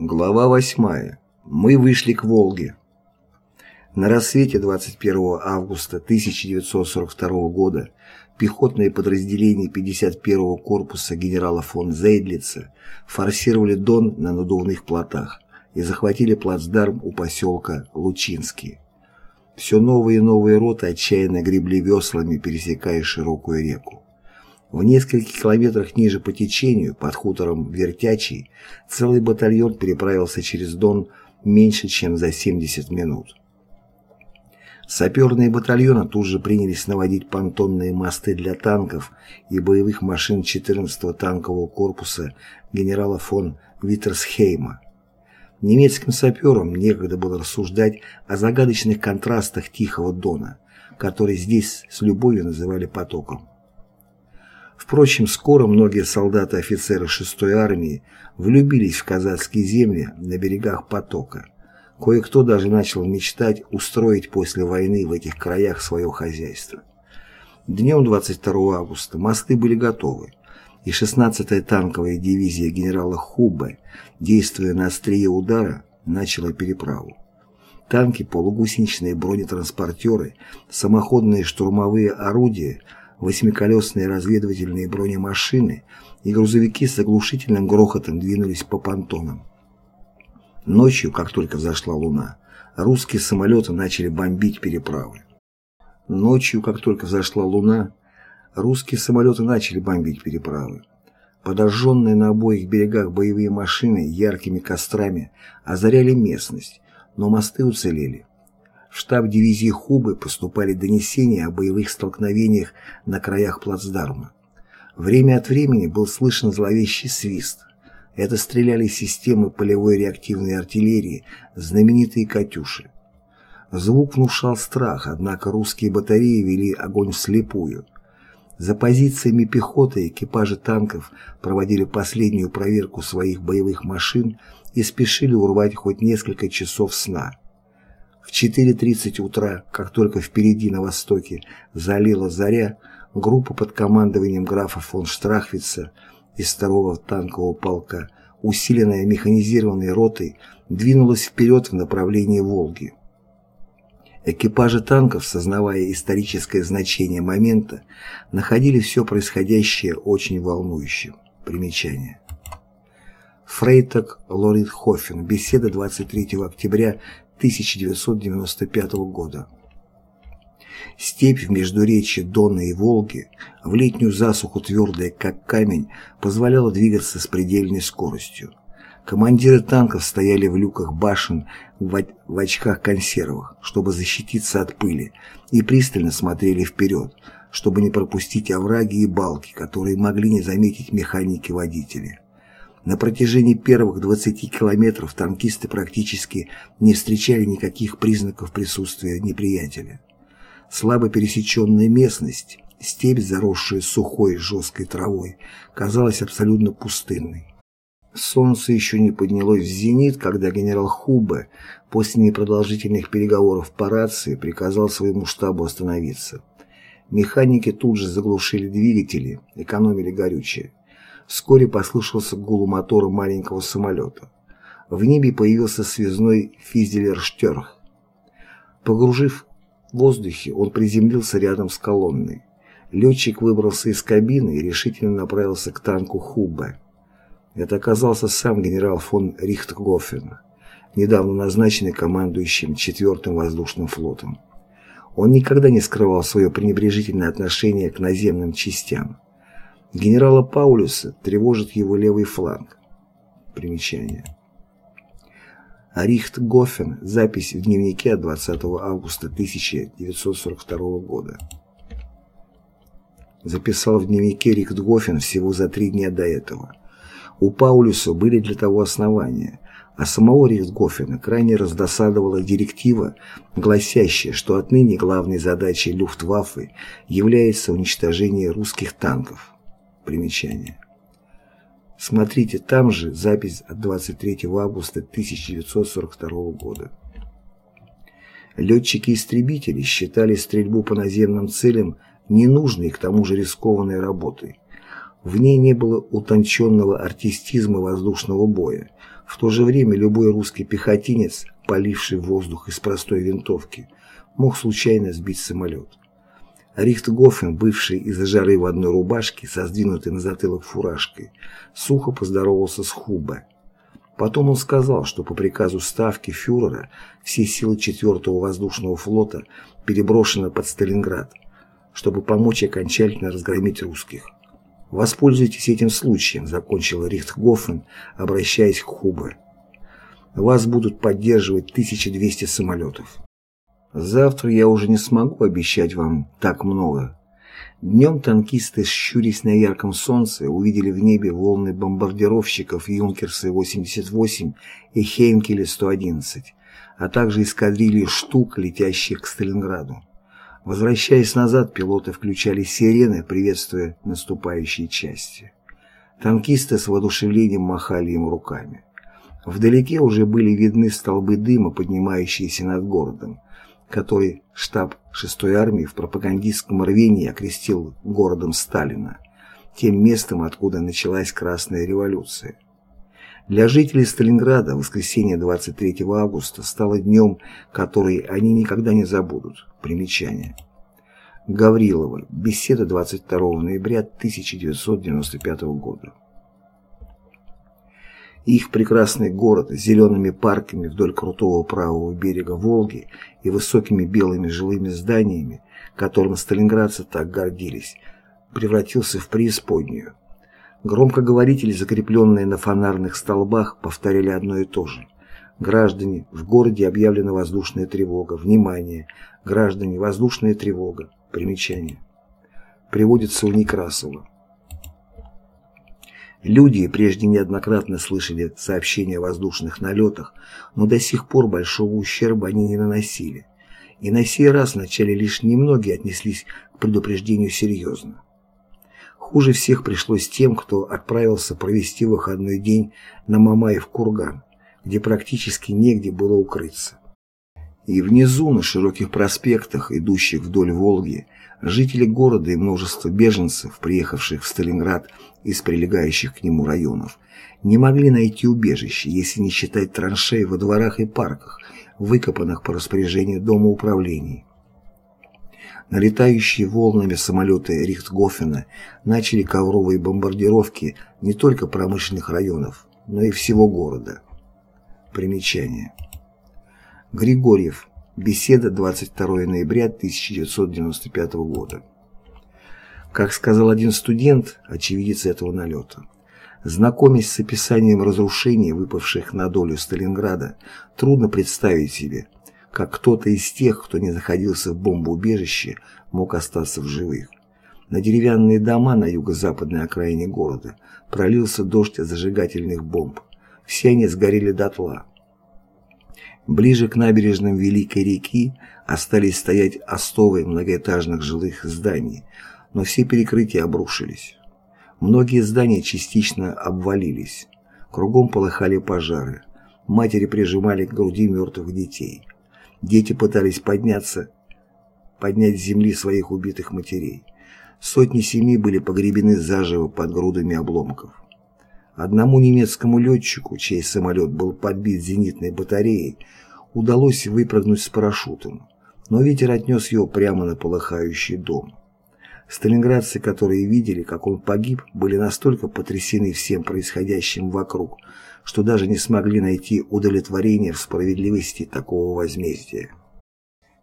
Глава 8. Мы вышли к Волге. На рассвете 21 августа 1942 года пехотные подразделения 51-го корпуса генерала фон Зейдлица форсировали Дон на надувных плотах и захватили плацдарм у поселка Лучинский. Все новые и новые роты отчаянно гребли веслами, пересекая широкую реку. В нескольких километрах ниже по течению, под хутором Вертячий, целый батальон переправился через Дон меньше, чем за 70 минут. Саперные батальоны тут же принялись наводить понтонные мосты для танков и боевых машин 14-го танкового корпуса генерала фон Виттерсхейма. Немецким саперам некогда было рассуждать о загадочных контрастах Тихого Дона, который здесь с любовью называли потоком. Впрочем, скоро многие солдаты и офицеры 6-й армии влюбились в казацкие земли на берегах потока. Кое-кто даже начал мечтать устроить после войны в этих краях свое хозяйство. Днем 22 августа мосты были готовы, и 16-я танковая дивизия генерала Хубе, действуя на острие удара, начала переправу. Танки, полугусеничные бронетранспортеры, самоходные штурмовые орудия – восьмиколесные разведывательные бронемашины и грузовики с оглушительным грохотом двинулись по понтонам. Ночью, как только взошла луна, русские самолеты начали бомбить переправы. Ночью, как только взошла луна, русские самолеты начали бомбить переправы. Подожженные на обоих берегах боевые машины яркими кострами озаряли местность, но мосты уцелели. В штаб дивизии Хубы поступали донесения о боевых столкновениях на краях плацдарма. Время от времени был слышен зловещий свист. Это стреляли системы полевой реактивной артиллерии, знаменитые «Катюши». Звук внушал страх, однако русские батареи вели огонь вслепую. За позициями пехоты экипажи танков проводили последнюю проверку своих боевых машин и спешили урвать хоть несколько часов сна. В 4.30 утра, как только впереди на востоке залила заря, группа под командованием графа фон Штрахвица из второго танкового полка, усиленная механизированной ротой, двинулась вперед в направлении Волги. Экипажи танков, сознавая историческое значение момента, находили все происходящее очень волнующим. Примечание. Фрейтаг Лоритхофен. Беседа 23 октября 1995 года. Степь в междуречье Дона и Волги, в летнюю засуху твердая, как камень, позволяла двигаться с предельной скоростью. Командиры танков стояли в люках башен в, очках-консервах, чтобы защититься от пыли, и пристально смотрели вперед, чтобы не пропустить овраги и балки, которые могли не заметить механики-водители. На протяжении первых 20 километров танкисты практически не встречали никаких признаков присутствия неприятеля. Слабо пересеченная местность, степь, заросшая сухой жесткой травой, казалась абсолютно пустынной. Солнце еще не поднялось в зенит, когда генерал Хубе после непродолжительных переговоров по рации приказал своему штабу остановиться. Механики тут же заглушили двигатели, экономили горючее. Вскоре послышался гул мотора маленького самолета. В небе появился связной Физелерштерх. Погружив в воздухе, он приземлился рядом с колонной. Летчик выбрался из кабины и решительно направился к танку Хубе. Это оказался сам генерал фон Рихтгофен, недавно назначенный командующим 4-м воздушным флотом. Он никогда не скрывал свое пренебрежительное отношение к наземным частям. Генерала Паулюса тревожит его левый фланг. Примечание. Рихт Гофен. Запись в дневнике от 20 августа 1942 года. Записал в дневнике Рихт Гофен всего за три дня до этого. У Паулюса были для того основания, а самого Рихтгофена крайне раздосадовала директива, гласящая, что отныне главной задачей Люфтваффе является уничтожение русских танков. Примечание. Смотрите там же запись от 23 августа 1942 года. Летчики-истребители считали стрельбу по наземным целям ненужной к тому же рискованной работой. В ней не было утонченного артистизма воздушного боя. В то же время любой русский пехотинец, поливший воздух из простой винтовки, мог случайно сбить самолет. Рихтгофен, бывший из-за жары в одной рубашке, со сдвинутой на затылок фуражкой, сухо поздоровался с Хубе. Потом он сказал, что по приказу Ставки фюрера все силы 4-го воздушного флота переброшены под Сталинград, чтобы помочь окончательно разгромить русских. «Воспользуйтесь этим случаем», — закончил Рихтгофен, обращаясь к Хубе. «Вас будут поддерживать 1200 самолетов. Завтра я уже не смогу обещать вам так много. Днем танкисты, щурясь на ярком солнце, увидели в небе волны бомбардировщиков Юнкерсы-88 и Хейнкеле-111, а также эскадрильи штук, летящих к Сталинграду. Возвращаясь назад, пилоты включали сирены, приветствуя наступающие части. Танкисты с воодушевлением махали им руками. Вдалеке уже были видны столбы дыма, поднимающиеся над городом который штаб 6-й армии в пропагандистском рвении окрестил городом Сталина, тем местом, откуда началась Красная революция. Для жителей Сталинграда воскресенье 23 августа стало днем, который они никогда не забудут. Примечание. Гаврилова. Беседа 22 ноября 1995 года. Их прекрасный город с зелеными парками вдоль крутого правого берега Волги и высокими белыми жилыми зданиями, которым сталинградцы так гордились, превратился в преисподнюю. Громкоговорители, закрепленные на фонарных столбах, повторяли одно и то же. Граждане, в городе объявлена воздушная тревога. Внимание! Граждане, воздушная тревога. Примечание. Приводится у Некрасова. Люди прежде неоднократно слышали сообщения о воздушных налетах, но до сих пор большого ущерба они не наносили. И на сей раз вначале лишь немногие отнеслись к предупреждению серьезно. Хуже всех пришлось тем, кто отправился провести выходной день на Мамаев курган, где практически негде было укрыться. И внизу, на широких проспектах, идущих вдоль Волги, жители города и множество беженцев, приехавших в Сталинград из прилегающих к нему районов, не могли найти убежище, если не считать траншей во дворах и парках, выкопанных по распоряжению Дома управлений. Налетающие волнами самолеты Рихтгофена начали ковровые бомбардировки не только промышленных районов, но и всего города. Примечание. Григорьев. Беседа 22 ноября 1995 года. Как сказал один студент, очевидец этого налета, знакомясь с описанием разрушений, выпавших на долю Сталинграда, трудно представить себе, как кто-то из тех, кто не находился в бомбоубежище, мог остаться в живых. На деревянные дома на юго-западной окраине города пролился дождь зажигательных бомб. Все они сгорели дотла. Ближе к набережным Великой реки остались стоять остовы многоэтажных жилых зданий, но все перекрытия обрушились. Многие здания частично обвалились. Кругом полыхали пожары. Матери прижимали к груди мертвых детей. Дети пытались подняться, поднять с земли своих убитых матерей. Сотни семей были погребены заживо под грудами обломков. Одному немецкому летчику, чей самолет был подбит зенитной батареей, удалось выпрыгнуть с парашютом, но ветер отнес его прямо на полыхающий дом. Сталинградцы, которые видели, как он погиб, были настолько потрясены всем происходящим вокруг, что даже не смогли найти удовлетворение в справедливости такого возмездия.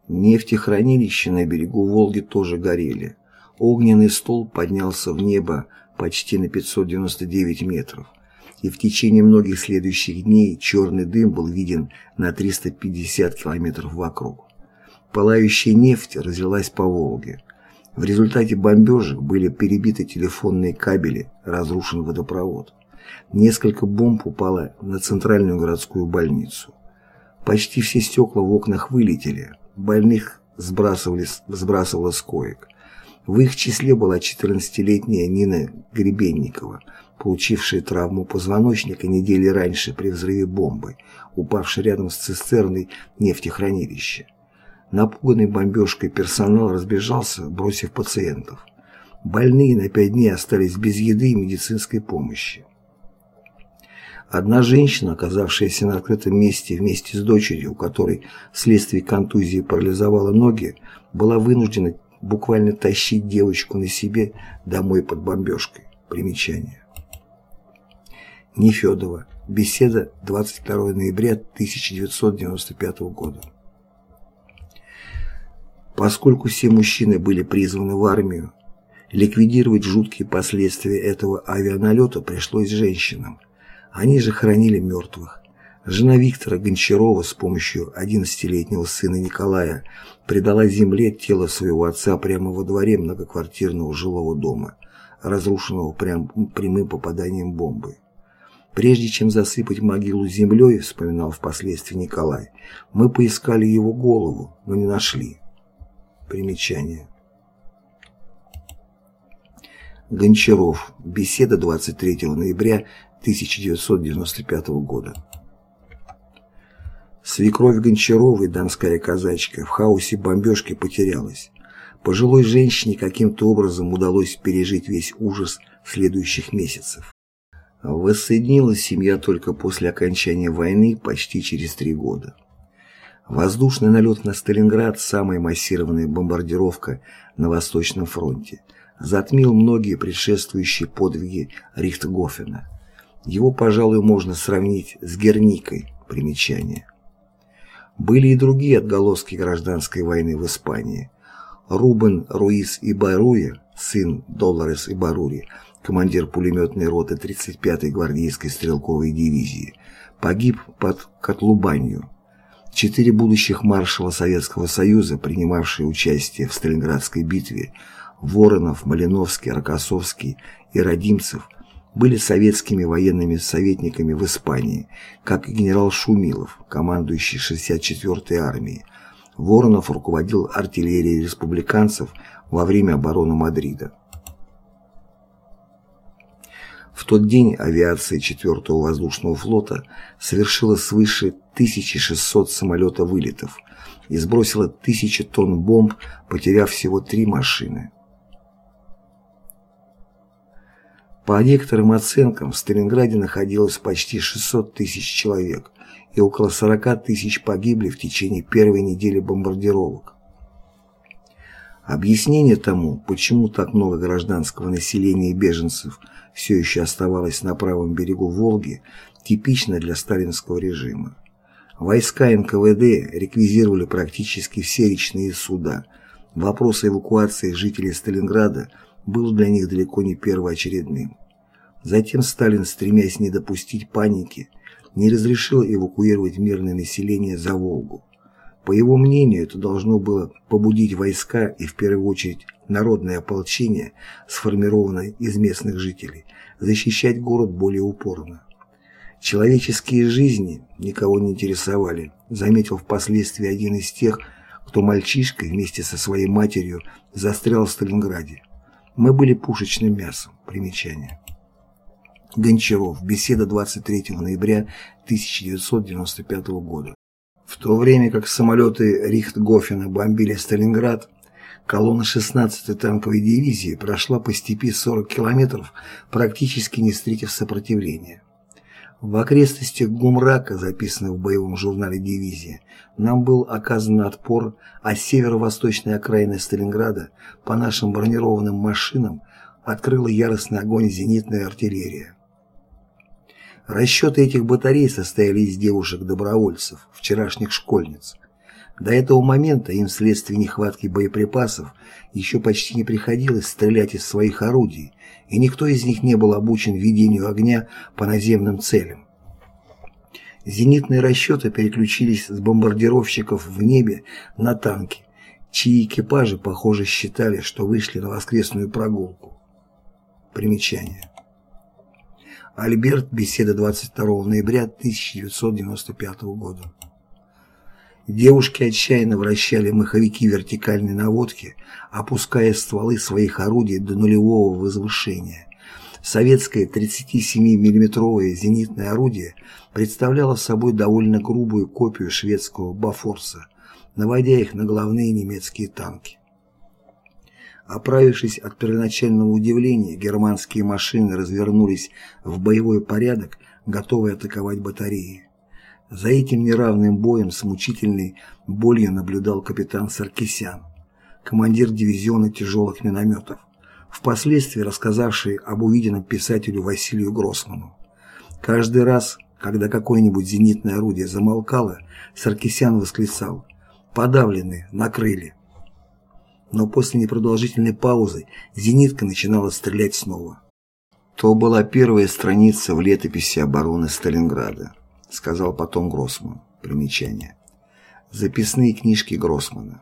Нефтехранилища на берегу Волги тоже горели. Огненный стол поднялся в небо почти на 599 метров, и в течение многих следующих дней черный дым был виден на 350 километров вокруг. Пылающая нефть разлилась по Волге. В результате бомбежек были перебиты телефонные кабели, разрушен водопровод. Несколько бомб упало на центральную городскую больницу. Почти все стекла в окнах вылетели, больных сбрасывали, сбрасывало с коек. В их числе была 14-летняя Нина Гребенникова, получившая травму позвоночника недели раньше при взрыве бомбы, упавшей рядом с цистерной нефтехранилища. Напуганный бомбежкой персонал разбежался, бросив пациентов. Больные на пять дней остались без еды и медицинской помощи. Одна женщина, оказавшаяся на открытом месте вместе с дочерью, у которой вследствие контузии парализовала ноги, была вынуждена буквально тащить девочку на себе домой под бомбежкой. Примечание. Нефедова. Беседа 22 ноября 1995 года. Поскольку все мужчины были призваны в армию, ликвидировать жуткие последствия этого авианалета пришлось женщинам. Они же хоронили мертвых. Жена Виктора Гончарова с помощью 11-летнего сына Николая предала земле тело своего отца прямо во дворе многоквартирного жилого дома, разрушенного прям, прямым попаданием бомбы. Прежде чем засыпать могилу землей, вспоминал впоследствии Николай, мы поискали его голову, но не нашли. Примечание. Гончаров. Беседа 23 ноября 1995 года. Свекровь Гончаровой, донская казачка, в хаосе бомбежки потерялась. Пожилой женщине каким-то образом удалось пережить весь ужас следующих месяцев. Воссоединилась семья только после окончания войны почти через три года. Воздушный налет на Сталинград, самая массированная бомбардировка на Восточном фронте, затмил многие предшествующие подвиги Рихтгофена. Его, пожалуй, можно сравнить с Герникой, примечание. Были и другие отголоски гражданской войны в Испании. Рубен Руис Ибаруя, сын Долорес Ибарури, командир пулеметной роты 35-й гвардейской стрелковой дивизии, погиб под Котлубанью. Четыре будущих маршала Советского Союза, принимавшие участие в Сталинградской битве, Воронов, Малиновский, Рокоссовский и Родимцев, были советскими военными советниками в Испании, как и генерал Шумилов, командующий 64-й армией. Воронов руководил артиллерией республиканцев во время обороны Мадрида. В тот день авиация 4-го воздушного флота совершила свыше 1600 самолета-вылетов и сбросила тысячи тонн бомб, потеряв всего три машины. По некоторым оценкам, в Сталинграде находилось почти 600 тысяч человек, и около 40 тысяч погибли в течение первой недели бомбардировок. Объяснение тому, почему так много гражданского населения и беженцев все еще оставалось на правом берегу Волги, типично для сталинского режима. Войска НКВД реквизировали практически все речные суда. Вопрос эвакуации жителей Сталинграда был для них далеко не первоочередным. Затем Сталин, стремясь не допустить паники, не разрешил эвакуировать мирное население за Волгу. По его мнению, это должно было побудить войска и в первую очередь народное ополчение, сформированное из местных жителей, защищать город более упорно. Человеческие жизни никого не интересовали, заметил впоследствии один из тех, кто мальчишкой вместе со своей матерью застрял в Сталинграде. Мы были пушечным мясом. Примечание. Гончаров. Беседа 23 ноября 1995 года. В то время как самолеты Рихтгофена бомбили Сталинград, колонна 16-й танковой дивизии прошла по степи 40 километров, практически не встретив сопротивления. В окрестностях Гумрака, записанных в боевом журнале дивизии, нам был оказан отпор, а северо-восточная окраина Сталинграда по нашим бронированным машинам открыла яростный огонь зенитная артиллерия. Расчеты этих батарей состояли из девушек-добровольцев, вчерашних школьниц. До этого момента им вследствие нехватки боеприпасов еще почти не приходилось стрелять из своих орудий, и никто из них не был обучен ведению огня по наземным целям. Зенитные расчеты переключились с бомбардировщиков в небе на танки, чьи экипажи, похоже, считали, что вышли на воскресную прогулку. Примечание. Альберт. Беседа 22 ноября 1995 года. Девушки отчаянно вращали маховики вертикальной наводки, опуская стволы своих орудий до нулевого возвышения. Советское 37 миллиметровое зенитное орудие представляло собой довольно грубую копию шведского Бафорса, наводя их на главные немецкие танки. Оправившись от первоначального удивления, германские машины развернулись в боевой порядок, готовые атаковать батареи. За этим неравным боем с мучительной болью наблюдал капитан Саркисян, командир дивизиона тяжелых минометов, впоследствии рассказавший об увиденном писателю Василию Гроссману. Каждый раз, когда какое-нибудь зенитное орудие замолкало, Саркисян восклицал «Подавлены, накрыли». Но после непродолжительной паузы зенитка начинала стрелять снова. То была первая страница в летописи обороны Сталинграда, сказал потом Гроссман. Примечание. Записные книжки Гроссмана.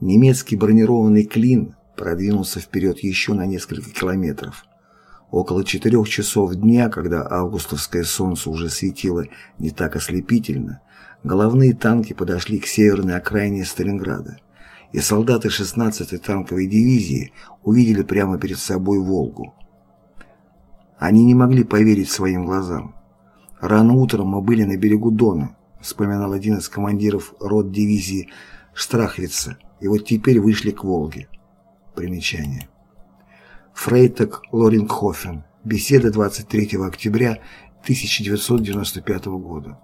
Немецкий бронированный «Клин» продвинулся вперед еще на несколько километров. Около четырех часов дня, когда августовское солнце уже светило не так ослепительно, головные танки подошли к северной окраине Сталинграда, и солдаты 16-й танковой дивизии увидели прямо перед собой «Волгу». Они не могли поверить своим глазам. «Рано утром мы были на берегу Дона», вспоминал один из командиров рот дивизии Штрахвица, и вот теперь вышли к Волге. Примечание. Фрейтаг Лорингхофен. Беседа 23 октября 1995 года.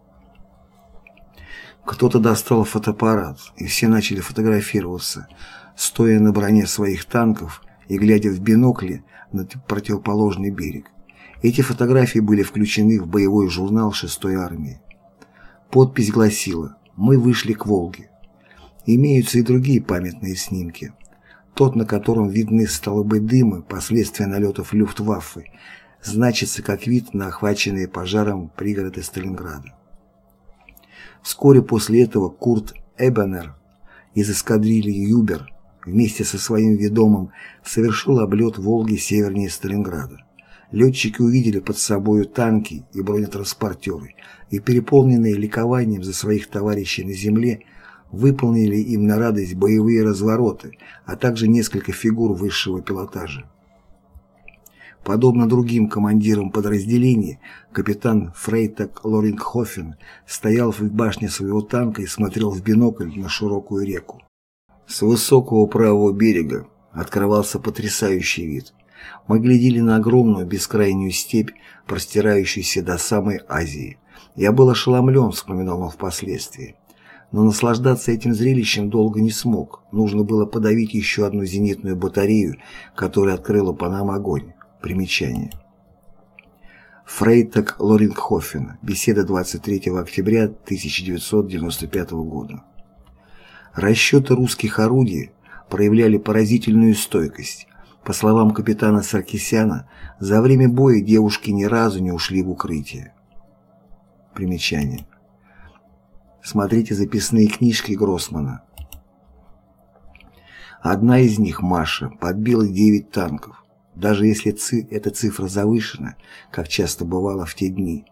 Кто-то достал фотоаппарат, и все начали фотографироваться, стоя на броне своих танков и глядя в бинокли на противоположный берег. Эти фотографии были включены в боевой журнал 6-й армии. Подпись гласила «Мы вышли к Волге». Имеются и другие памятные снимки тот, на котором видны столбы дыма, последствия налетов Люфтваффе, значится как вид на охваченные пожаром пригороды Сталинграда. Вскоре после этого Курт Эбенер из эскадрильи Юбер вместе со своим ведомым совершил облет Волги севернее Сталинграда. Летчики увидели под собою танки и бронетранспортеры и, переполненные ликованием за своих товарищей на земле, выполнили им на радость боевые развороты, а также несколько фигур высшего пилотажа. Подобно другим командирам подразделений, капитан Фрейтак Лорингхофен стоял в башне своего танка и смотрел в бинокль на широкую реку. С высокого правого берега открывался потрясающий вид. Мы глядели на огромную бескрайнюю степь, простирающуюся до самой Азии. Я был ошеломлен, вспоминал он впоследствии но наслаждаться этим зрелищем долго не смог. Нужно было подавить еще одну зенитную батарею, которая открыла по нам огонь. Примечание. Фрейтаг Лорингхофен. Беседа 23 октября 1995 года. Расчеты русских орудий проявляли поразительную стойкость. По словам капитана Саркисяна, за время боя девушки ни разу не ушли в укрытие. Примечание. Смотрите записные книжки Гроссмана. Одна из них, Маша, подбила 9 танков. Даже если ци эта цифра завышена, как часто бывало в те дни,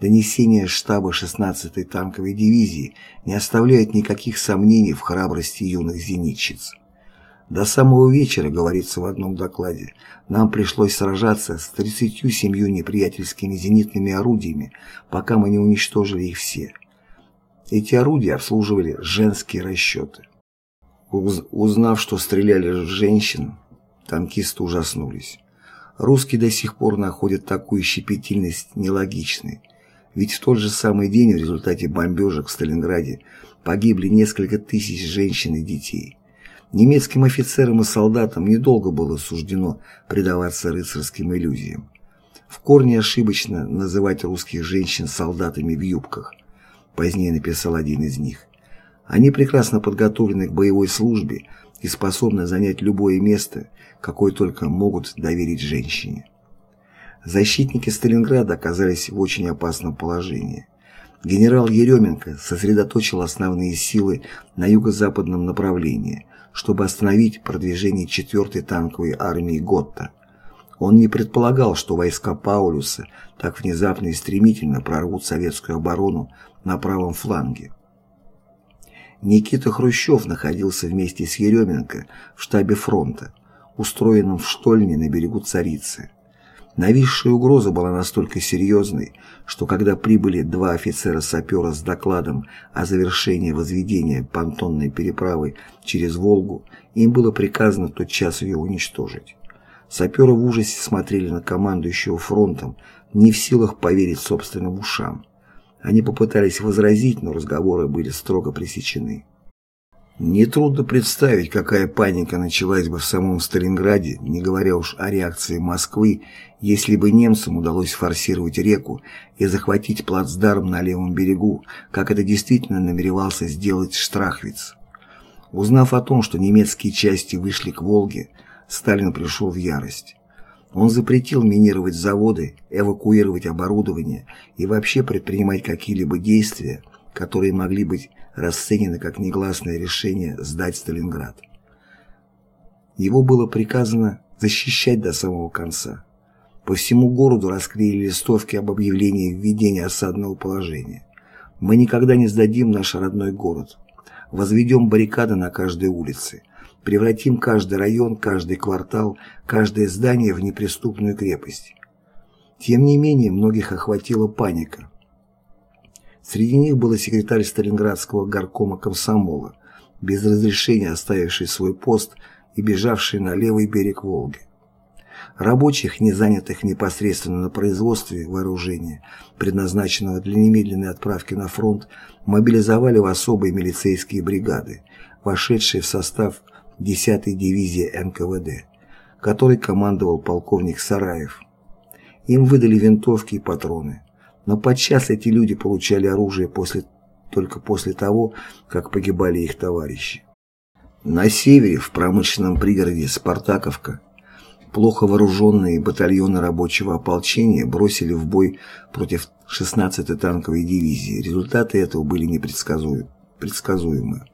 донесения штаба 16-й танковой дивизии не оставляют никаких сомнений в храбрости юных зенитчиц. До самого вечера, говорится в одном докладе, нам пришлось сражаться с 37 неприятельскими зенитными орудиями, пока мы не уничтожили их все. Эти орудия обслуживали женские расчеты. Узнав, что стреляли в женщин, танкисты ужаснулись. Русские до сих пор находят такую щепетильность нелогичной. Ведь в тот же самый день в результате бомбежек в Сталинграде погибли несколько тысяч женщин и детей. Немецким офицерам и солдатам недолго было суждено предаваться рыцарским иллюзиям. В корне ошибочно называть русских женщин солдатами в юбках позднее написал один из них. Они прекрасно подготовлены к боевой службе и способны занять любое место, какое только могут доверить женщине. Защитники Сталинграда оказались в очень опасном положении. Генерал Еременко сосредоточил основные силы на юго-западном направлении, чтобы остановить продвижение 4-й танковой армии Готта. Он не предполагал, что войска Паулюса так внезапно и стремительно прорвут советскую оборону на правом фланге. Никита Хрущев находился вместе с Еременко в штабе фронта, устроенном в штольне на берегу Царицы. Нависшая угроза была настолько серьезной, что когда прибыли два офицера-сапера с докладом о завершении возведения понтонной переправы через Волгу, им было приказано тотчас ее уничтожить. Саперы в ужасе смотрели на командующего фронтом, не в силах поверить собственным ушам. Они попытались возразить, но разговоры были строго пресечены. Нетрудно представить, какая паника началась бы в самом Сталинграде, не говоря уж о реакции Москвы, если бы немцам удалось форсировать реку и захватить плацдарм на левом берегу, как это действительно намеревался сделать Штрахвиц. Узнав о том, что немецкие части вышли к Волге, Сталин пришел в ярость. Он запретил минировать заводы, эвакуировать оборудование и вообще предпринимать какие-либо действия, которые могли быть расценены как негласное решение сдать Сталинград. Его было приказано защищать до самого конца. По всему городу расклеили листовки об объявлении введения осадного положения. Мы никогда не сдадим наш родной город. Возведем баррикады на каждой улице. Превратим каждый район, каждый квартал, каждое здание в неприступную крепость. Тем не менее, многих охватила паника. Среди них был секретарь Сталинградского горкома комсомола, без разрешения оставивший свой пост и бежавший на левый берег Волги. Рабочих, не занятых непосредственно на производстве вооружения, предназначенного для немедленной отправки на фронт, мобилизовали в особые милицейские бригады, вошедшие в состав 10-й дивизии НКВД, которой командовал полковник Сараев. Им выдали винтовки и патроны. Но подчас эти люди получали оружие после, только после того, как погибали их товарищи. На севере, в промышленном пригороде Спартаковка, плохо вооруженные батальоны рабочего ополчения бросили в бой против 16-й танковой дивизии. Результаты этого были непредсказуемы.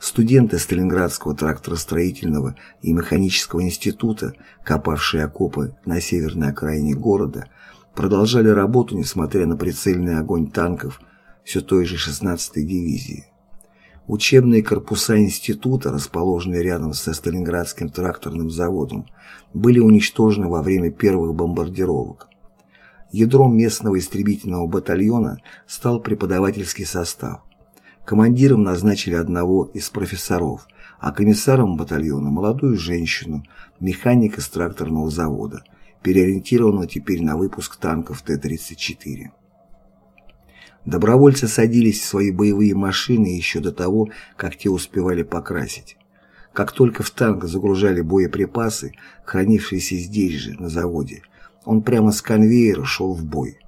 Студенты Сталинградского тракторостроительного и механического института, копавшие окопы на северной окраине города, продолжали работу, несмотря на прицельный огонь танков все той же 16-й дивизии. Учебные корпуса института, расположенные рядом со Сталинградским тракторным заводом, были уничтожены во время первых бомбардировок. Ядром местного истребительного батальона стал преподавательский состав. Командиром назначили одного из профессоров, а комиссаром батальона – молодую женщину, механика с тракторного завода – переориентированного теперь на выпуск танков Т-34. Добровольцы садились в свои боевые машины еще до того, как те успевали покрасить. Как только в танк загружали боеприпасы, хранившиеся здесь же, на заводе, он прямо с конвейера шел в бой.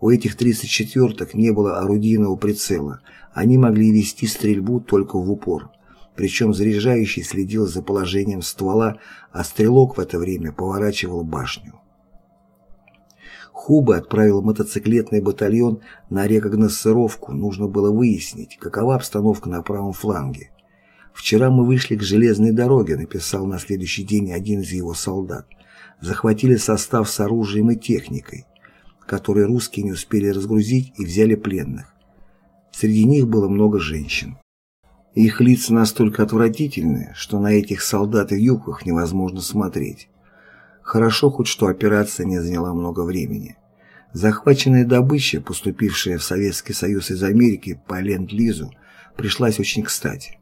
У этих 34-ок не было орудийного прицела, они могли вести стрельбу только в упор причем заряжающий следил за положением ствола, а стрелок в это время поворачивал башню. Хуба отправил мотоциклетный батальон на рекогносцировку, нужно было выяснить, какова обстановка на правом фланге. «Вчера мы вышли к железной дороге», — написал на следующий день один из его солдат. «Захватили состав с оружием и техникой, которые русские не успели разгрузить и взяли пленных. Среди них было много женщин. Их лица настолько отвратительны, что на этих солдат и юбках невозможно смотреть. Хорошо хоть что операция не заняла много времени. Захваченная добыча, поступившая в Советский Союз из Америки по Ленд-Лизу, пришлась очень кстати.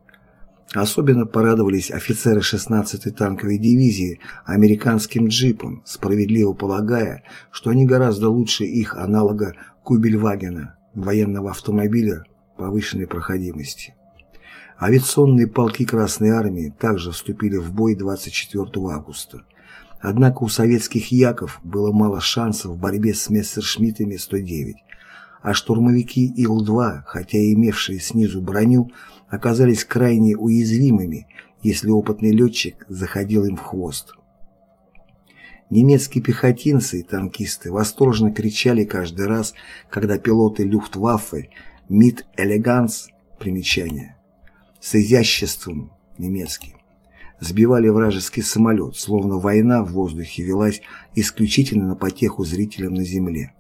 Особенно порадовались офицеры 16-й танковой дивизии американским джипом, справедливо полагая, что они гораздо лучше их аналога Кубельвагена, военного автомобиля повышенной проходимости. Авиационные полки Красной Армии также вступили в бой 24 августа. Однако у советских яков было мало шансов в борьбе с мессершмиттами 109, а штурмовики Ил-2, хотя и имевшие снизу броню, оказались крайне уязвимыми, если опытный летчик заходил им в хвост. Немецкие пехотинцы и танкисты восторженно кричали каждый раз, когда пилоты Люфтваффе «Мид Элеганс» примечание с изяществом немецким. Сбивали вражеский самолет, словно война в воздухе велась исключительно на потеху зрителям на земле.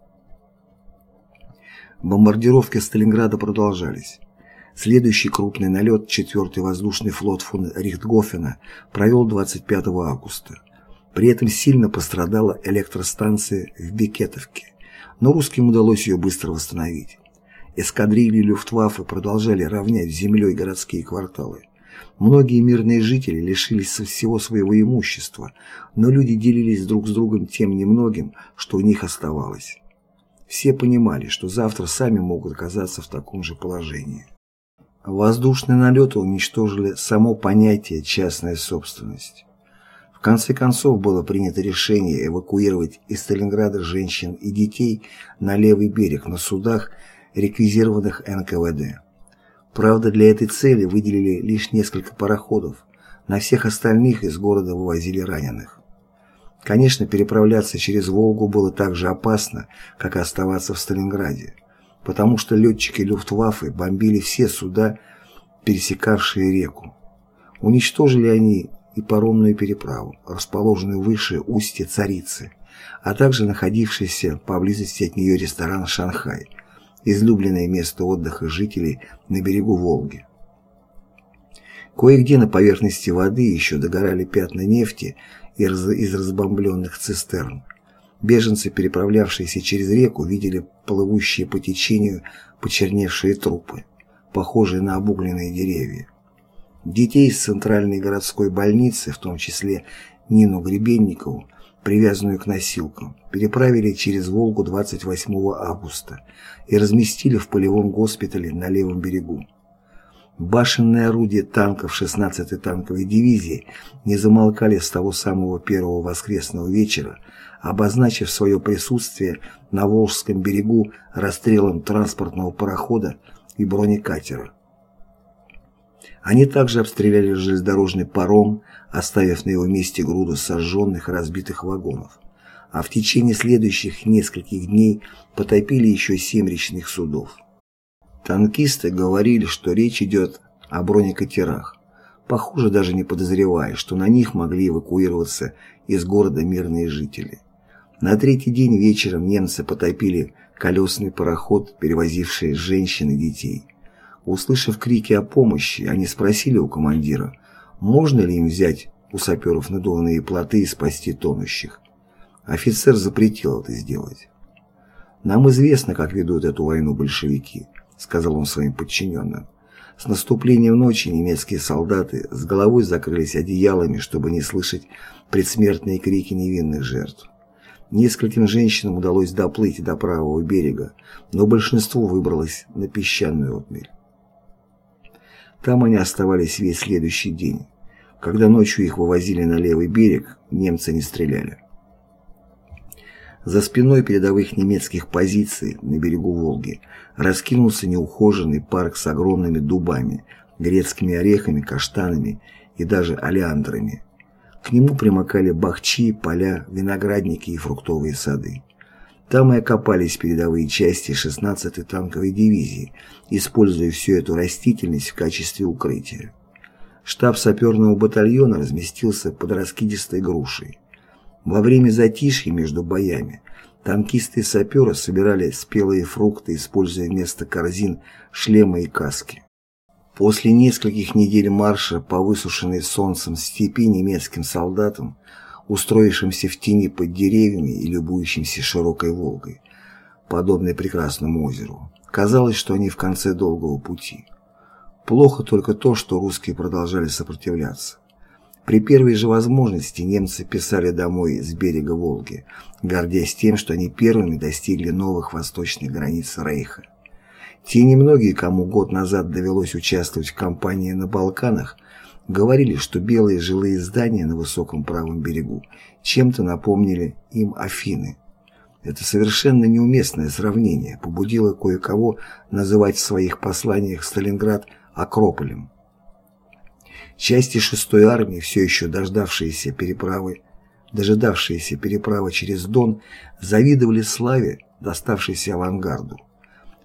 Бомбардировки Сталинграда продолжались. Следующий крупный налет 4-й воздушный флот фон Рихтгофена провел 25 августа. При этом сильно пострадала электростанция в Бекетовке, но русским удалось ее быстро восстановить. Эскадрильи Люфтваффе продолжали равнять землей городские кварталы. Многие мирные жители лишились всего своего имущества, но люди делились друг с другом тем немногим, что у них оставалось. Все понимали, что завтра сами могут оказаться в таком же положении. Воздушные налеты уничтожили само понятие «частная собственность». В конце концов было принято решение эвакуировать из Сталинграда женщин и детей на левый берег на судах, реквизированных НКВД. Правда, для этой цели выделили лишь несколько пароходов, на всех остальных из города вывозили раненых. Конечно, переправляться через Волгу было так же опасно, как и оставаться в Сталинграде, потому что летчики Люфтваффе бомбили все суда, пересекавшие реку. Уничтожили они и паромную переправу, расположенную выше устья Царицы, а также находившийся поблизости от нее ресторан «Шанхай», излюбленное место отдыха жителей на берегу Волги. Кое-где на поверхности воды еще догорали пятна нефти из разбомбленных цистерн. Беженцы, переправлявшиеся через реку, видели плывущие по течению почерневшие трупы, похожие на обугленные деревья. Детей из центральной городской больницы, в том числе Нину Гребенникову, привязанную к носилкам, переправили через Волгу 28 августа и разместили в полевом госпитале на левом берегу. Башенные орудия танков 16-й танковой дивизии не замолкали с того самого первого воскресного вечера, обозначив свое присутствие на Волжском берегу расстрелом транспортного парохода и бронекатера. Они также обстреляли железнодорожный паром, оставив на его месте груду сожженных разбитых вагонов. А в течение следующих нескольких дней потопили еще семь речных судов. Танкисты говорили, что речь идет о бронекатерах, похоже даже не подозревая, что на них могли эвакуироваться из города мирные жители. На третий день вечером немцы потопили колесный пароход, перевозивший женщин и детей. Услышав крики о помощи, они спросили у командира, можно ли им взять у саперов надувные плоты и спасти тонущих. Офицер запретил это сделать. «Нам известно, как ведут эту войну большевики», — сказал он своим подчиненным. С наступлением ночи немецкие солдаты с головой закрылись одеялами, чтобы не слышать предсмертные крики невинных жертв. Нескольким женщинам удалось доплыть до правого берега, но большинство выбралось на песчаную отмель. Там они оставались весь следующий день. Когда ночью их вывозили на левый берег, немцы не стреляли. За спиной передовых немецких позиций на берегу Волги раскинулся неухоженный парк с огромными дубами, грецкими орехами, каштанами и даже олеандрами. К нему примыкали бахчи, поля, виноградники и фруктовые сады. Там и окопались передовые части 16-й танковой дивизии, используя всю эту растительность в качестве укрытия. Штаб саперного батальона разместился под раскидистой грушей. Во время затишья между боями танкисты и саперы собирали спелые фрукты, используя вместо корзин шлемы и каски. После нескольких недель марша по высушенной солнцем степи немецким солдатам устроившимся в тени под деревьями и любующимся широкой Волгой, подобной прекрасному озеру. Казалось, что они в конце долгого пути. Плохо только то, что русские продолжали сопротивляться. При первой же возможности немцы писали домой с берега Волги, гордясь тем, что они первыми достигли новых восточных границ Рейха. Те немногие, кому год назад довелось участвовать в кампании на Балканах, Говорили, что белые жилые здания на высоком правом берегу чем-то напомнили им Афины. Это совершенно неуместное сравнение побудило кое-кого называть в своих посланиях Сталинград Акрополем. Части 6-й армии, все еще дождавшиеся переправы, дожидавшиеся переправы через Дон, завидовали славе, доставшейся авангарду.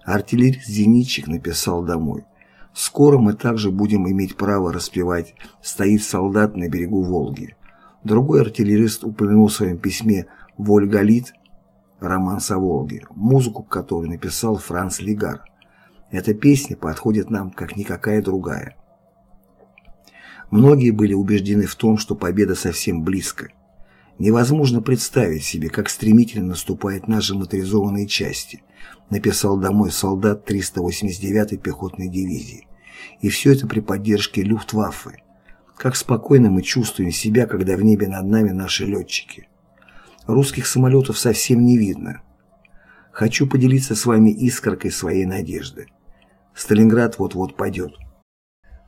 Артиллерист-зенитчик написал домой. Скоро мы также будем иметь право распевать «Стоит солдат на берегу Волги». Другой артиллерист упомянул в своем письме «Вольгалит» роман о Волге, музыку которой написал Франц Лигар. Эта песня подходит нам, как никакая другая. Многие были убеждены в том, что победа совсем близко. Невозможно представить себе, как стремительно наступают наши моторизованные части, написал домой солдат 389-й пехотной дивизии. И все это при поддержке Люфтваффе. Как спокойно мы чувствуем себя, когда в небе над нами наши летчики. Русских самолетов совсем не видно. Хочу поделиться с вами искоркой своей надежды. Сталинград вот-вот пойдет.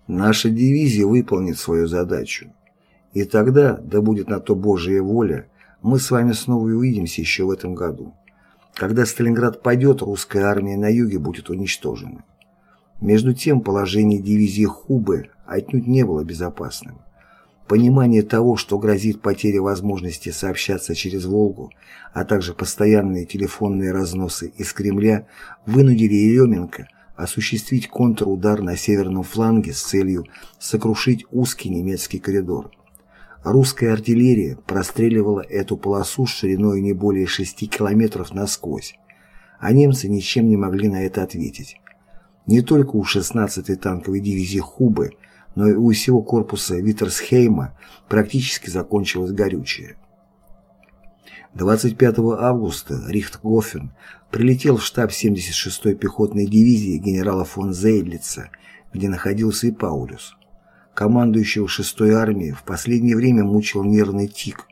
Наша дивизия выполнит свою задачу. И тогда, да будет на то Божья воля, мы с вами снова увидимся еще в этом году. Когда Сталинград падет, русская армия на юге будет уничтожена. Между тем, положение дивизии Хубы отнюдь не было безопасным. Понимание того, что грозит потеря возможности сообщаться через Волгу, а также постоянные телефонные разносы из Кремля, вынудили Еременко осуществить контрудар на северном фланге с целью сокрушить узкий немецкий коридор. Русская артиллерия простреливала эту полосу шириной не более 6 километров насквозь, а немцы ничем не могли на это ответить. Не только у 16-й танковой дивизии Хубы, но и у всего корпуса Виттерсхейма практически закончилось горючее. 25 августа Рихтгофен прилетел в штаб 76-й пехотной дивизии генерала фон Зейдлица, где находился и Паулюс командующего 6-й армией, в последнее время мучил нервный тик,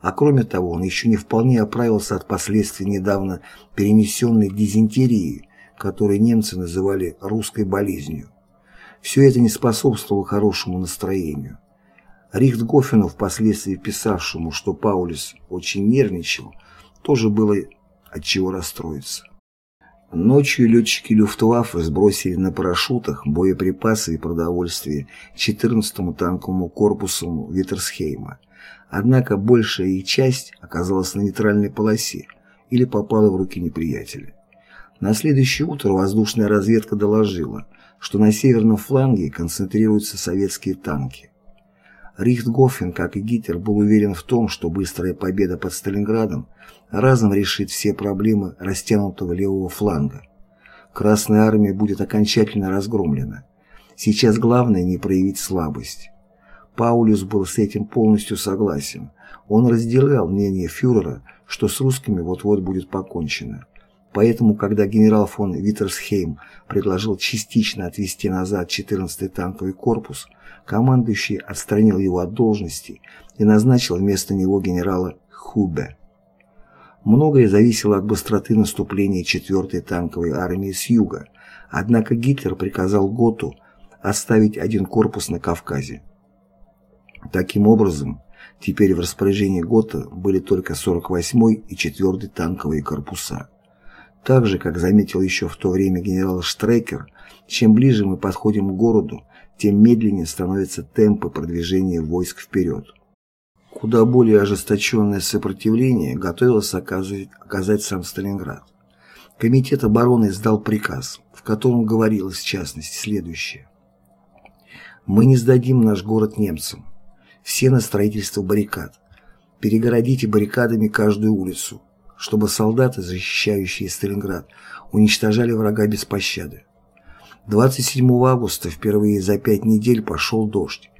а кроме того он еще не вполне оправился от последствий недавно перенесенной дизентерии, которую немцы называли «русской болезнью». Все это не способствовало хорошему настроению. Рихтгофену, впоследствии писавшему, что Паулис очень нервничал, тоже было от чего расстроиться. Ночью летчики Люфтваффе сбросили на парашютах боеприпасы и продовольствие 14-му танковому корпусу Виттерсхейма. Однако большая их часть оказалась на нейтральной полосе или попала в руки неприятеля. На следующее утро воздушная разведка доложила, что на северном фланге концентрируются советские танки. Рихтгофен, как и Гитлер, был уверен в том, что быстрая победа под Сталинградом разом решит все проблемы растянутого левого фланга. Красная армия будет окончательно разгромлена. Сейчас главное не проявить слабость. Паулюс был с этим полностью согласен. Он разделял мнение фюрера, что с русскими вот-вот будет покончено. Поэтому, когда генерал фон Виттерсхейм предложил частично отвести назад 14-й танковый корпус, командующий отстранил его от должности и назначил вместо него генерала Хубе. Многое зависело от быстроты наступления 4-й танковой армии с юга, однако Гитлер приказал Готу оставить один корпус на Кавказе. Таким образом, теперь в распоряжении Гота были только 48-й и 4-й танковые корпуса. Так же, как заметил еще в то время генерал Штрекер, чем ближе мы подходим к городу, тем медленнее становятся темпы продвижения войск вперед. Куда более ожесточенное сопротивление готовился оказать, оказать сам Сталинград. Комитет обороны издал приказ, в котором говорилось в частности следующее. «Мы не сдадим наш город немцам. Все на строительство баррикад. Перегородите баррикадами каждую улицу чтобы солдаты, защищающие Сталинград, уничтожали врага без пощады. 27 августа впервые за пять недель пошел дождь,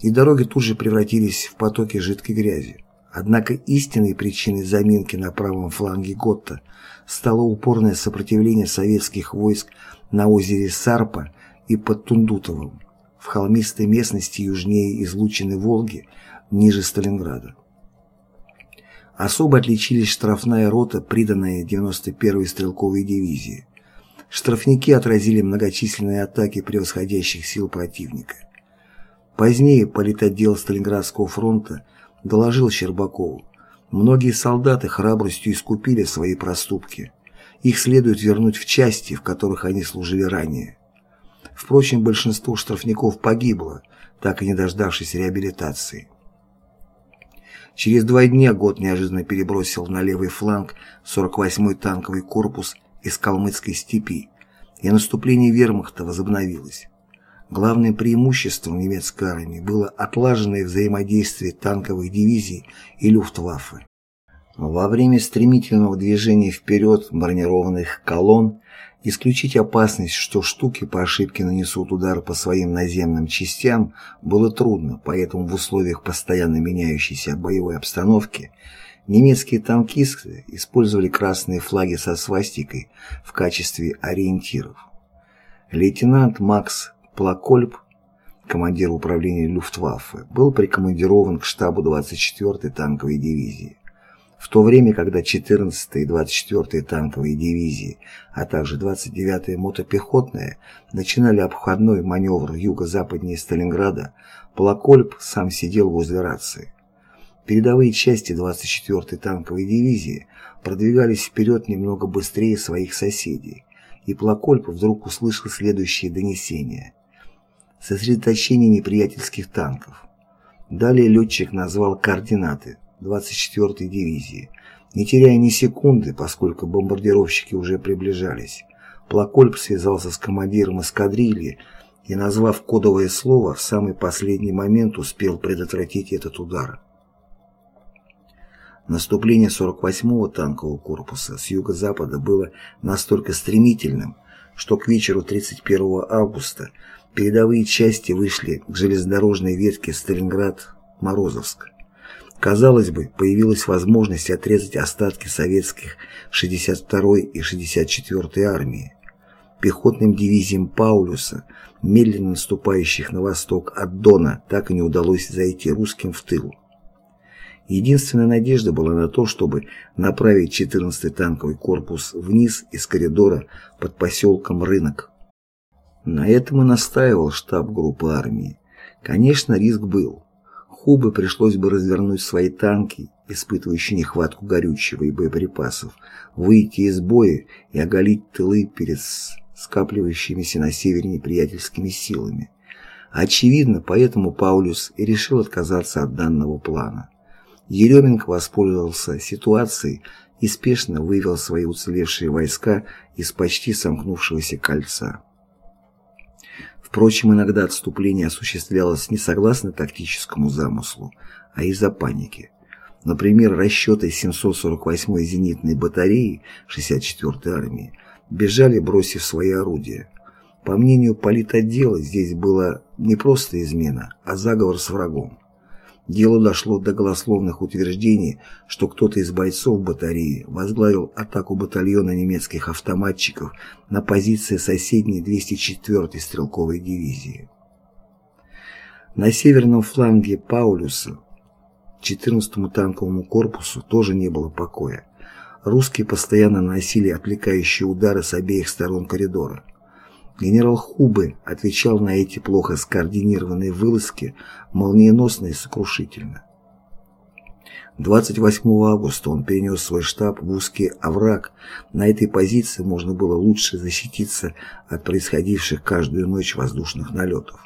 и дороги тут же превратились в потоки жидкой грязи. Однако истинной причиной заминки на правом фланге Готта стало упорное сопротивление советских войск на озере Сарпа и под Тундутовым, в холмистой местности южнее излучины Волги, ниже Сталинграда. Особо отличились штрафная рота, приданная 91-й стрелковой дивизии. Штрафники отразили многочисленные атаки превосходящих сил противника. Позднее политотдел Сталинградского фронта доложил Щербакову. Многие солдаты храбростью искупили свои проступки. Их следует вернуть в части, в которых они служили ранее. Впрочем, большинство штрафников погибло, так и не дождавшись реабилитации. Через два дня год неожиданно перебросил на левый фланг 48-й танковый корпус из Калмыцкой степи, и наступление вермахта возобновилось. Главным преимуществом немецкой армии было отлаженное взаимодействие танковых дивизий и люфтваффе. Во время стремительного движения вперед бронированных колонн исключить опасность, что штуки по ошибке нанесут удар по своим наземным частям, было трудно, поэтому в условиях постоянно меняющейся боевой обстановки немецкие танкисты использовали красные флаги со свастикой в качестве ориентиров. Лейтенант Макс Плакольб, командир управления Люфтваффе, был прикомандирован к штабу 24-й танковой дивизии. В то время, когда 14-я и 24-я танковые дивизии, а также 29-я мотопехотная начинали обходной маневр юго-западнее Сталинграда, Плакольб сам сидел возле рации. Передовые части 24-й танковой дивизии продвигались вперед немного быстрее своих соседей, и Плакольп вдруг услышал следующее донесение. Сосредоточение неприятельских танков. Далее летчик назвал координаты 24-й дивизии. Не теряя ни секунды, поскольку бомбардировщики уже приближались, Плакольп связался с командиром эскадрильи и, назвав кодовое слово, в самый последний момент успел предотвратить этот удар. Наступление 48-го танкового корпуса с юго-запада было настолько стремительным, что к вечеру 31 августа передовые части вышли к железнодорожной ветке Сталинград-Морозовск. Казалось бы, появилась возможность отрезать остатки советских 62-й и 64-й армии. Пехотным дивизиям Паулюса, медленно наступающих на восток от Дона, так и не удалось зайти русским в тыл. Единственная надежда была на то, чтобы направить 14-й танковый корпус вниз из коридора под поселком Рынок. На этом и настаивал штаб группы армии. Конечно, риск был. Хубы пришлось бы развернуть свои танки, испытывающие нехватку горючего и боеприпасов, выйти из боя и оголить тылы перед скапливающимися на севере неприятельскими силами. Очевидно, поэтому Паулюс и решил отказаться от данного плана. Еременко воспользовался ситуацией и спешно вывел свои уцелевшие войска из почти сомкнувшегося кольца. Впрочем, иногда отступление осуществлялось не согласно тактическому замыслу, а из-за паники. Например, расчеты 748-й зенитной батареи 64-й армии бежали, бросив свои орудия. По мнению политотдела, здесь была не просто измена, а заговор с врагом. Дело дошло до голословных утверждений, что кто-то из бойцов батареи возглавил атаку батальона немецких автоматчиков на позиции соседней 204-й стрелковой дивизии. На северном фланге Паулюса 14-му танковому корпусу тоже не было покоя. Русские постоянно наносили отвлекающие удары с обеих сторон коридора. Генерал Хубы отвечал на эти плохо скоординированные вылазки молниеносно и сокрушительно. 28 августа он перенес свой штаб в узкий овраг. На этой позиции можно было лучше защититься от происходивших каждую ночь воздушных налетов.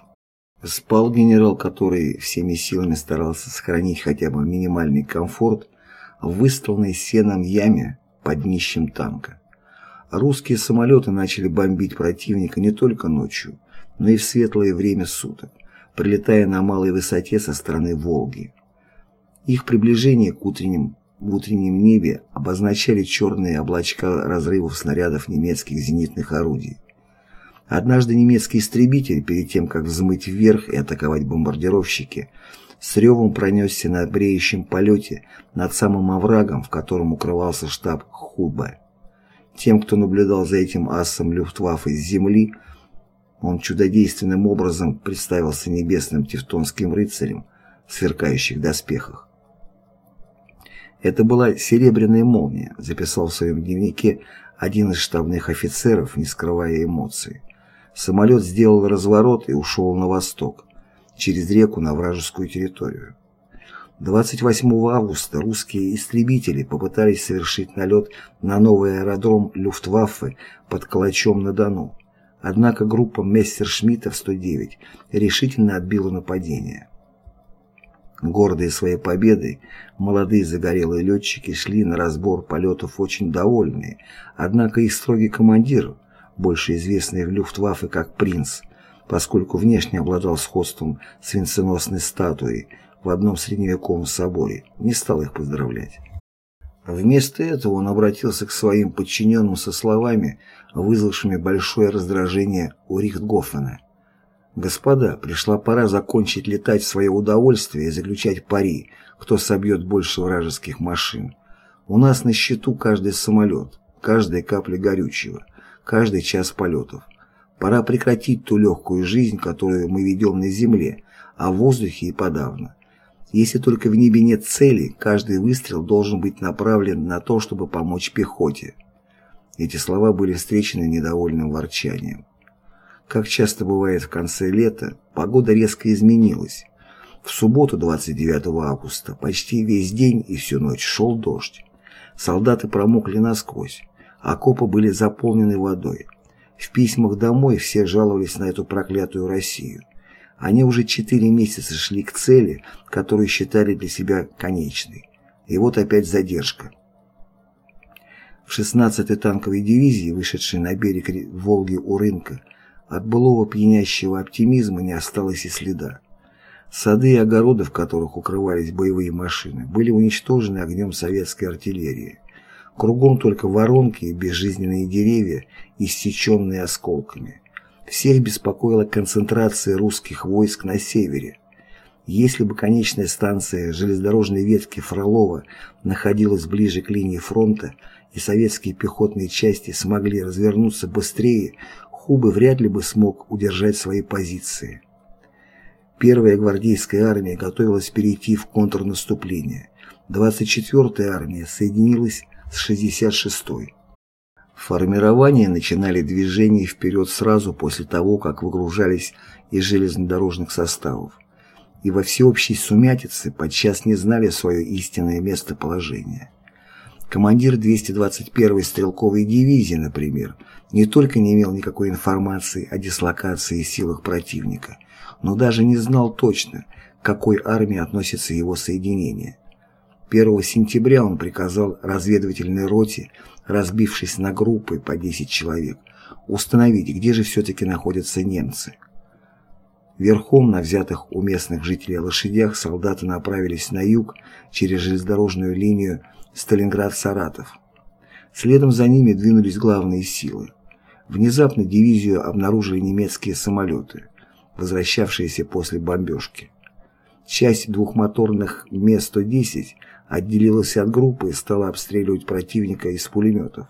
Спал генерал, который всеми силами старался сохранить хотя бы минимальный комфорт в выстланной сеном яме под днищем танка. Русские самолеты начали бомбить противника не только ночью, но и в светлое время суток, прилетая на малой высоте со стороны Волги. Их приближение к утренним, в утреннем небе обозначали черные облачка разрывов снарядов немецких зенитных орудий. Однажды немецкий истребитель, перед тем, как взмыть вверх и атаковать бомбардировщики, с ревом пронесся на бреющем полете над самым оврагом, в котором укрывался штаб Хуба. Тем, кто наблюдал за этим асом Люфтваффе с земли, он чудодейственным образом представился небесным тевтонским рыцарем в сверкающих доспехах. Это была «серебряная молния», записал в своем дневнике один из штабных офицеров, не скрывая эмоций. Самолет сделал разворот и ушел на восток, через реку на вражескую территорию. 28 августа русские истребители попытались совершить налет на новый аэродром Люфтваффе под Калачом-на-Дону. Однако группа Мессершмиттов-109 решительно отбила нападение. Гордые своей победой, молодые загорелые летчики шли на разбор полетов очень довольные, однако их строгий командир, больше известный в Люфтваффе как «Принц», поскольку внешне обладал сходством с венценосной статуей, в одном средневековом соборе, не стал их поздравлять. Вместо этого он обратился к своим подчиненным со словами, вызвавшими большое раздражение у Рихтгофена. «Господа, пришла пора закончить летать в свое удовольствие и заключать пари, кто собьет больше вражеских машин. У нас на счету каждый самолет, каждая капля горючего, каждый час полетов. Пора прекратить ту легкую жизнь, которую мы ведем на земле, а в воздухе и подавно. Если только в небе нет цели, каждый выстрел должен быть направлен на то, чтобы помочь пехоте. Эти слова были встречены недовольным ворчанием. Как часто бывает в конце лета, погода резко изменилась. В субботу 29 августа почти весь день и всю ночь шел дождь. Солдаты промокли насквозь, окопы были заполнены водой. В письмах домой все жаловались на эту проклятую Россию. Они уже четыре месяца шли к цели, которую считали для себя конечной. И вот опять задержка. В 16-й танковой дивизии, вышедшей на берег Волги у рынка, от былого пьянящего оптимизма не осталось и следа. Сады и огороды, в которых укрывались боевые машины, были уничтожены огнем советской артиллерии. Кругом только воронки и безжизненные деревья, иссеченные осколками. Всех беспокоила концентрация русских войск на севере. Если бы конечная станция железнодорожной ветки Фролова находилась ближе к линии фронта и советские пехотные части смогли развернуться быстрее, Хубы вряд ли бы смог удержать свои позиции. Первая гвардейская армия готовилась перейти в контрнаступление. 24-я армия соединилась с 66-й. Формирование начинали движение вперед сразу после того, как выгружались из железнодорожных составов, и во всеобщей сумятице подчас не знали свое истинное местоположение. Командир 221-й стрелковой дивизии, например, не только не имел никакой информации о дислокации и силах противника, но даже не знал точно, к какой армии относится его соединение. 1 сентября он приказал разведывательной роте, разбившись на группы по 10 человек, установить, где же все-таки находятся немцы. Верхом на взятых у местных жителей лошадях солдаты направились на юг через железнодорожную линию Сталинград-Саратов. Следом за ними двинулись главные силы. Внезапно дивизию обнаружили немецкие самолеты, возвращавшиеся после бомбежки. Часть двухмоторных Ме-110 отделилась от группы и стала обстреливать противника из пулеметов,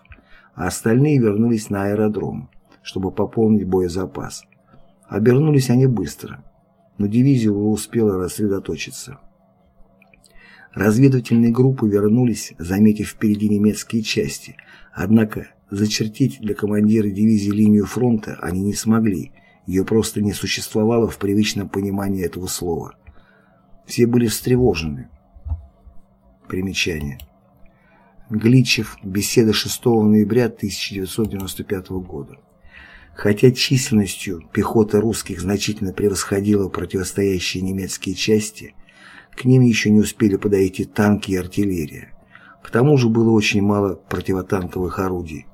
а остальные вернулись на аэродром, чтобы пополнить боезапас. Обернулись они быстро, но дивизия уже успела рассредоточиться. Разведывательные группы вернулись, заметив впереди немецкие части, однако зачертить для командира дивизии линию фронта они не смогли, ее просто не существовало в привычном понимании этого слова. Все были встревожены. Примечание. Гличев. Беседа 6 ноября 1995 года. Хотя численностью пехота русских значительно превосходила противостоящие немецкие части, к ним еще не успели подойти танки и артиллерия. К тому же было очень мало противотанковых орудий.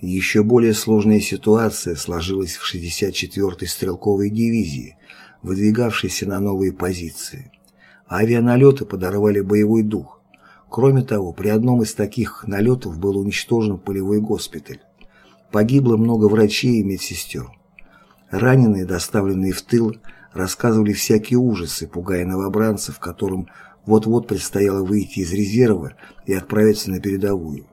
Еще более сложная ситуация сложилась в 64-й стрелковой дивизии, выдвигавшейся на новые позиции. Авианалеты подорвали боевой дух. Кроме того, при одном из таких налетов был уничтожен полевой госпиталь. Погибло много врачей и медсестер. Раненые, доставленные в тыл, рассказывали всякие ужасы, пугая новобранцев, которым вот-вот предстояло выйти из резерва и отправиться на передовую.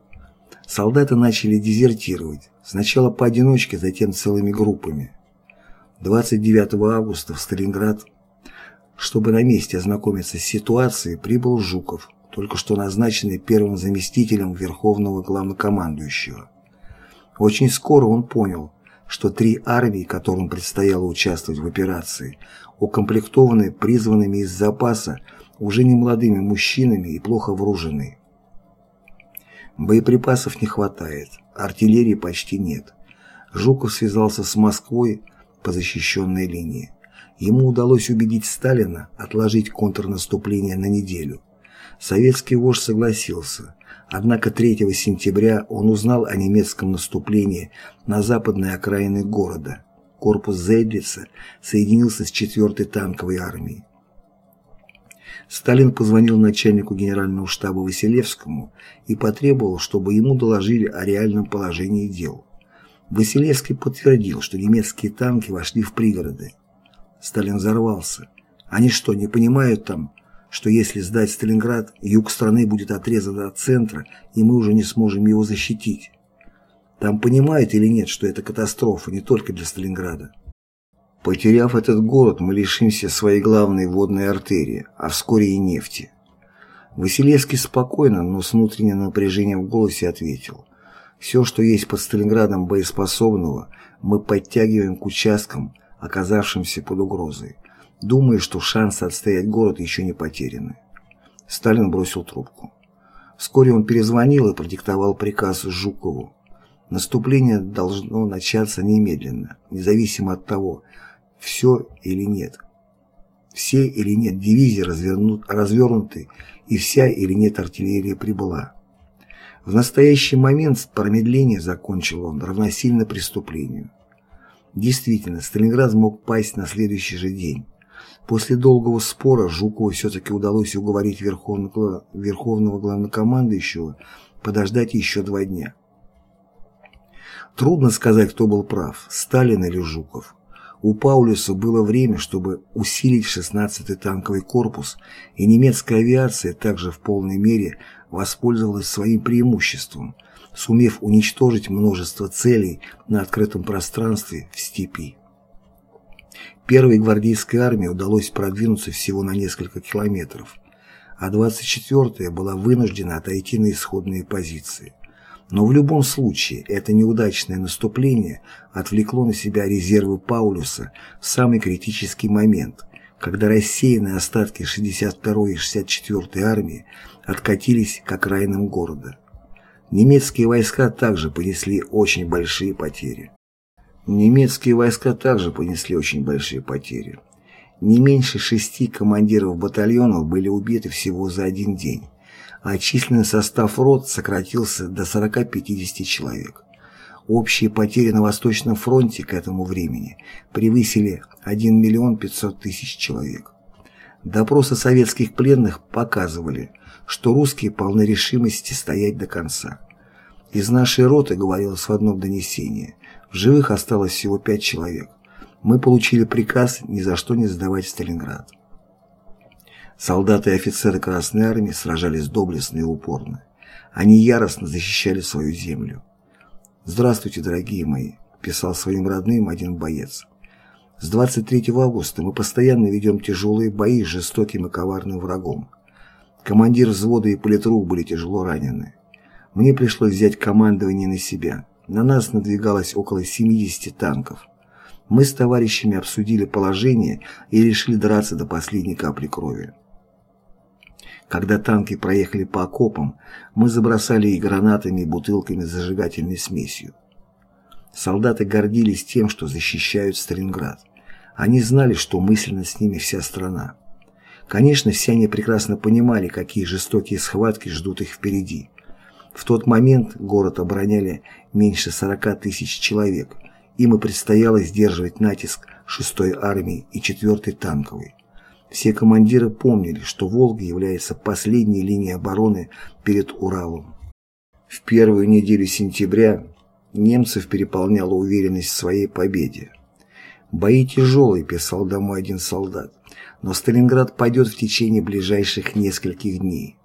Солдаты начали дезертировать, сначала поодиночке, затем целыми группами. 29 августа в Сталинград, чтобы на месте ознакомиться с ситуацией, прибыл Жуков, только что назначенный первым заместителем Верховного Главнокомандующего. Очень скоро он понял, что три армии, которым предстояло участвовать в операции, укомплектованы призванными из запаса уже не молодыми мужчинами и плохо вооружены. Боеприпасов не хватает, артиллерии почти нет. Жуков связался с Москвой по защищенной линии. Ему удалось убедить Сталина отложить контрнаступление на неделю. Советский вождь согласился, Однако 3 сентября он узнал о немецком наступлении на западной окраины города. Корпус Зейдлица соединился с 4-й танковой армией. Сталин позвонил начальнику генерального штаба Василевскому и потребовал, чтобы ему доложили о реальном положении дел. Василевский подтвердил, что немецкие танки вошли в пригороды. Сталин взорвался. Они что, не понимают там, что если сдать Сталинград, юг страны будет отрезан от центра, и мы уже не сможем его защитить? Там понимают или нет, что это катастрофа не только для Сталинграда? Потеряв этот город, мы лишимся своей главной водной артерии, а вскоре и нефти. Василевский спокойно, но с внутренним напряжением в голосе ответил. Все, что есть под Сталинградом боеспособного, мы подтягиваем к участкам, оказавшимся под угрозой, думая, что шансы отстоять город еще не потеряны. Сталин бросил трубку. Вскоре он перезвонил и продиктовал приказ Жукову. Наступление должно начаться немедленно, независимо от того, все или нет. Все или нет дивизии развернут, развернуты и вся или нет артиллерия прибыла. В настоящий момент промедление, закончил он, равносильно преступлению. Действительно, Сталинград мог пасть на следующий же день. После долгого спора Жукову все-таки удалось уговорить Верховного, Верховного Главнокомандующего подождать еще два дня. Трудно сказать, кто был прав, Сталин или Жуков. У Паулюса было время, чтобы усилить 16-й танковый корпус, и немецкая авиация также в полной мере воспользовалась своим преимуществом, сумев уничтожить множество целей на открытом пространстве в степи. Первой гвардейской армии удалось продвинуться всего на несколько километров, а 24-я была вынуждена отойти на исходные позиции. Но в любом случае это неудачное наступление отвлекло на себя резервы Паулюса в самый критический момент, когда рассеянные остатки 62-й и 64-й армии откатились к окраинам города. Немецкие войска также понесли очень большие потери. Немецкие войска также понесли очень большие потери. Не меньше шести командиров батальонов были убиты всего за один день а численный состав рот сократился до 40-50 человек. Общие потери на Восточном фронте к этому времени превысили 1 миллион 500 тысяч человек. Допросы советских пленных показывали, что русские полны решимости стоять до конца. Из нашей роты, говорилось в одном донесении, в живых осталось всего пять человек. Мы получили приказ ни за что не сдавать Сталинград. Солдаты и офицеры Красной Армии сражались доблестно и упорно. Они яростно защищали свою землю. «Здравствуйте, дорогие мои», – писал своим родным один боец. «С 23 августа мы постоянно ведем тяжелые бои с жестоким и коварным врагом. Командир взвода и политрук были тяжело ранены. Мне пришлось взять командование на себя. На нас надвигалось около 70 танков. Мы с товарищами обсудили положение и решили драться до последней капли крови. Когда танки проехали по окопам, мы забросали их гранатами и бутылками с зажигательной смесью. Солдаты гордились тем, что защищают Сталинград. Они знали, что мысленно с ними вся страна. Конечно, все они прекрасно понимали, какие жестокие схватки ждут их впереди. В тот момент город обороняли меньше 40 тысяч человек, им и предстояло сдерживать натиск 6-й армии и 4-й танковой. Все командиры помнили, что Волга является последней линией обороны перед Уралом. В первую неделю сентября немцев переполняла уверенность в своей победе. «Бои тяжелые», – писал домой один солдат, «но Сталинград пойдет в течение ближайших нескольких дней».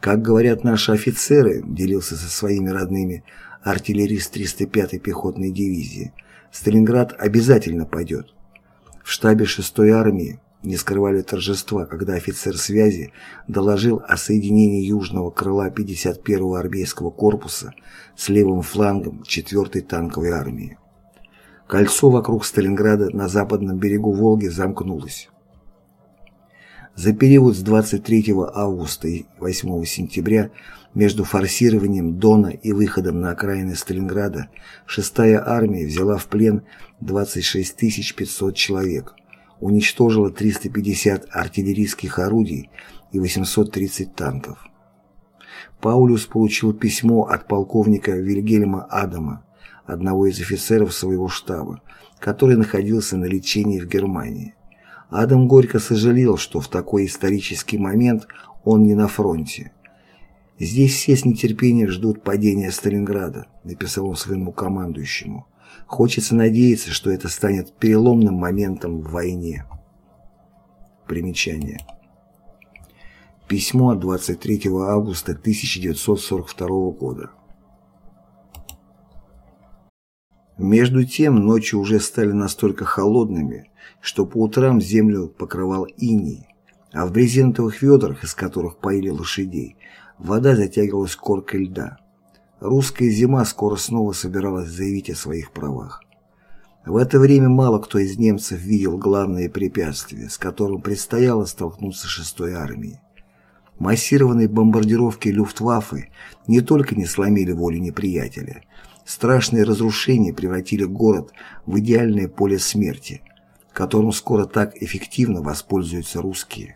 Как говорят наши офицеры, делился со своими родными артиллерист 305-й пехотной дивизии, Сталинград обязательно пойдет. В штабе 6-й армии не скрывали торжества, когда офицер связи доложил о соединении южного крыла 51-го армейского корпуса с левым флангом 4-й танковой армии. Кольцо вокруг Сталинграда на западном берегу Волги замкнулось. За период с 23 августа и 8 сентября между форсированием Дона и выходом на окраины Сталинграда 6-я армия взяла в плен 26 500 человек – уничтожила 350 артиллерийских орудий и 830 танков. Паулюс получил письмо от полковника Вильгельма Адама, одного из офицеров своего штаба, который находился на лечении в Германии. Адам горько сожалел, что в такой исторический момент он не на фронте. «Здесь все с нетерпением ждут падения Сталинграда», написал он своему командующему. «Хочется надеяться, что это станет переломным моментом в войне». Примечание. Письмо от 23 августа 1942 года. Между тем ночи уже стали настолько холодными, что по утрам землю покрывал иней, а в брезентовых ведрах, из которых поили лошадей, вода затягивалась коркой льда. Русская зима скоро снова собиралась заявить о своих правах. В это время мало кто из немцев видел главное препятствие, с которым предстояло столкнуться шестой армии. Массированные бомбардировки Люфтваффе не только не сломили волю неприятеля, страшные разрушения превратили город в идеальное поле смерти, которым скоро так эффективно воспользуются русские.